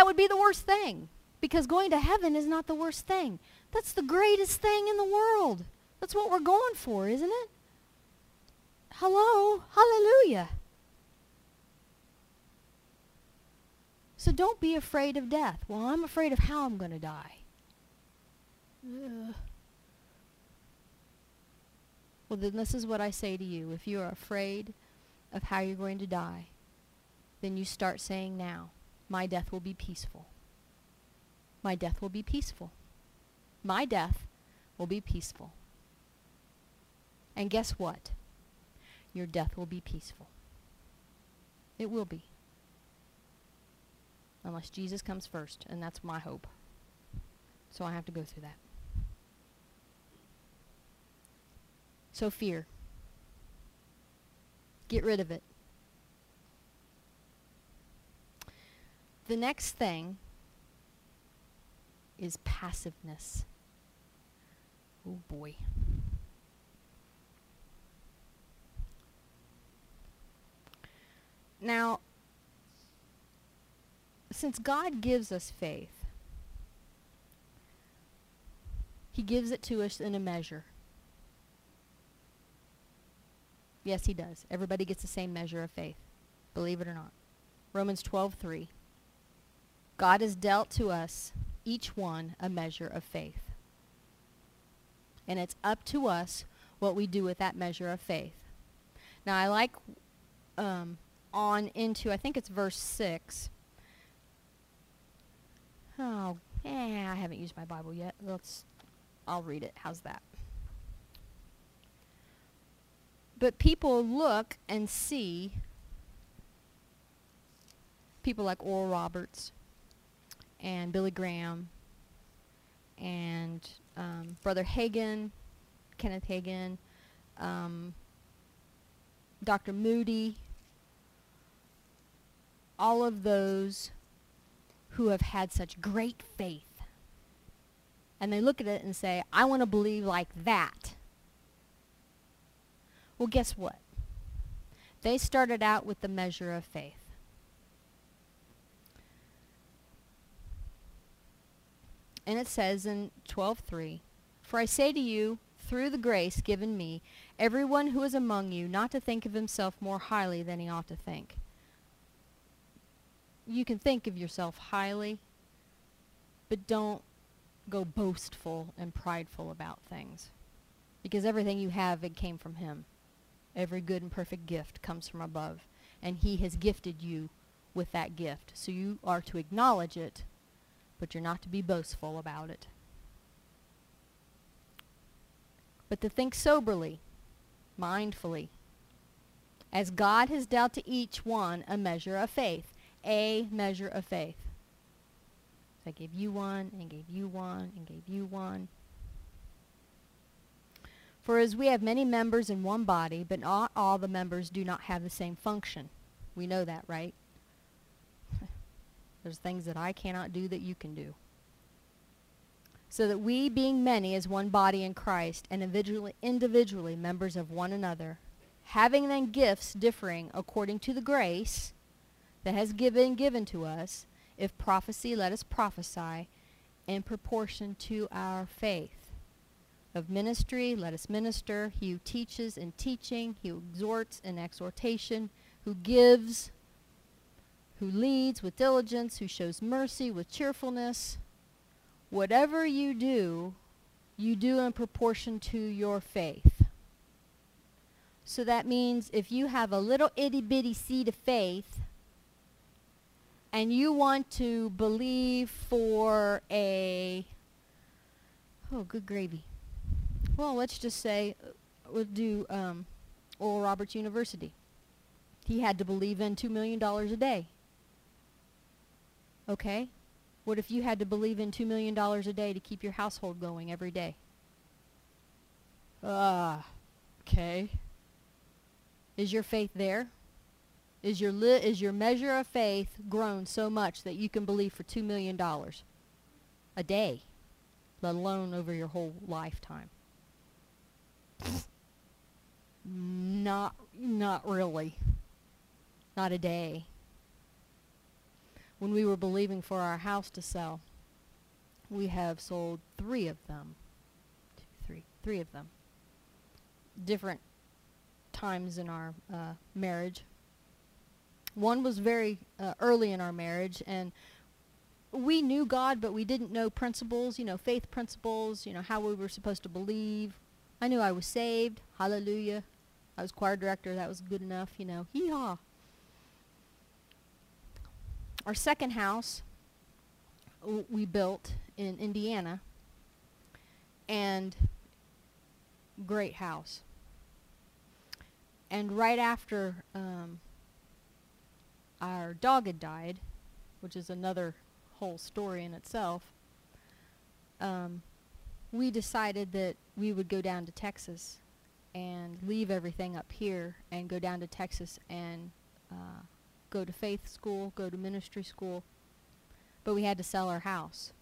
that would be the worst thing. Because going to heaven is not the worst thing. That's the greatest thing in the world. That's what we're going for, isn't it? Hello? Hallelujah. So don't be afraid of death. Well, I'm afraid of how I'm going to die. Ugh. Well, then this is what I say to you. If you are afraid of how you're going to die, then you start saying now, my death will be peaceful. My death will be peaceful. My death will be peaceful. And guess what? Your death will be peaceful. It will be. Unless Jesus comes first, and that's my hope. So I have to go through that. So fear. Get rid of it. The next thing is passiveness. Oh boy. Now, since God gives us faith, He gives it to us in a measure. Yes, He does. Everybody gets the same measure of faith, believe it or not. Romans 12:3. God has dealt to us, each one, a measure of faith. And it's up to us what we do with that measure of faith. Now, I like um, on into, I think it's verse 6. Oh, eh, I haven't used my Bible yet. Let's, I'll read it. How's that? But people look and see people like Oral Roberts and Billy Graham and um, Brother Hagin, Kenneth Hagin, um, Dr. Moody, all of those who have had such great faith. And they look at it and say, I want to believe like that. Well, guess what? They started out with the measure of faith. And it says in 12:3, "For I say to you, through the grace given me, everyone who is among you not to think of himself more highly than he ought to think." You can think of yourself highly, but don't go boastful and prideful about things. Because everything you have, it came from him. Every good and perfect gift comes from above. And he has gifted you with that gift. So you are to acknowledge it but you're not to be boastful about it. But to think soberly, mindfully, as God has dealt to each one a measure of faith, a measure of faith. So I gave you one, and gave you one, and gave you one. For as we have many members in one body, but not all the members do not have the same function. We know that, right? There's things that I cannot do that you can do. So that we, being many as one body in Christ, and individually, individually members of one another, having then gifts differing according to the grace that has been given to us, if prophecy, let us prophesy in proportion to our faith. Of ministry, let us minister. He who teaches in teaching, he who exhorts in exhortation, who gives who leads with diligence, who shows mercy with cheerfulness. Whatever you do, you do in proportion to your faith. So that means if you have a little itty bitty seed of faith and you want to believe for a, oh, good gravy. Well, let's just say uh, we'll do um, Oral Roberts University. He had to believe in $2 million a day. Okay? What if you had to believe in $2 million a day to keep your household going every day? Ah, uh, okay. Is your faith there? Is your, li- is your measure of faith grown so much that you can believe for $2 million a day, let alone over your whole lifetime? not, not really. Not a day. When we were believing for our house to sell, we have sold three of them. Two, three, three of them. Different times in our uh, marriage. One was very uh, early in our marriage, and we knew God, but we didn't know principles, you know, faith principles, you know, how we were supposed to believe. I knew I was saved. Hallelujah. I was choir director. That was good enough, you know. Hee haw. Our second house we built in Indiana, and great house. And right after um, our dog had died, which is another whole story in itself, um, we decided that we would go down to Texas and leave everything up here and go down to Texas and uh, go to faith school, go to ministry school. But we had to sell our house.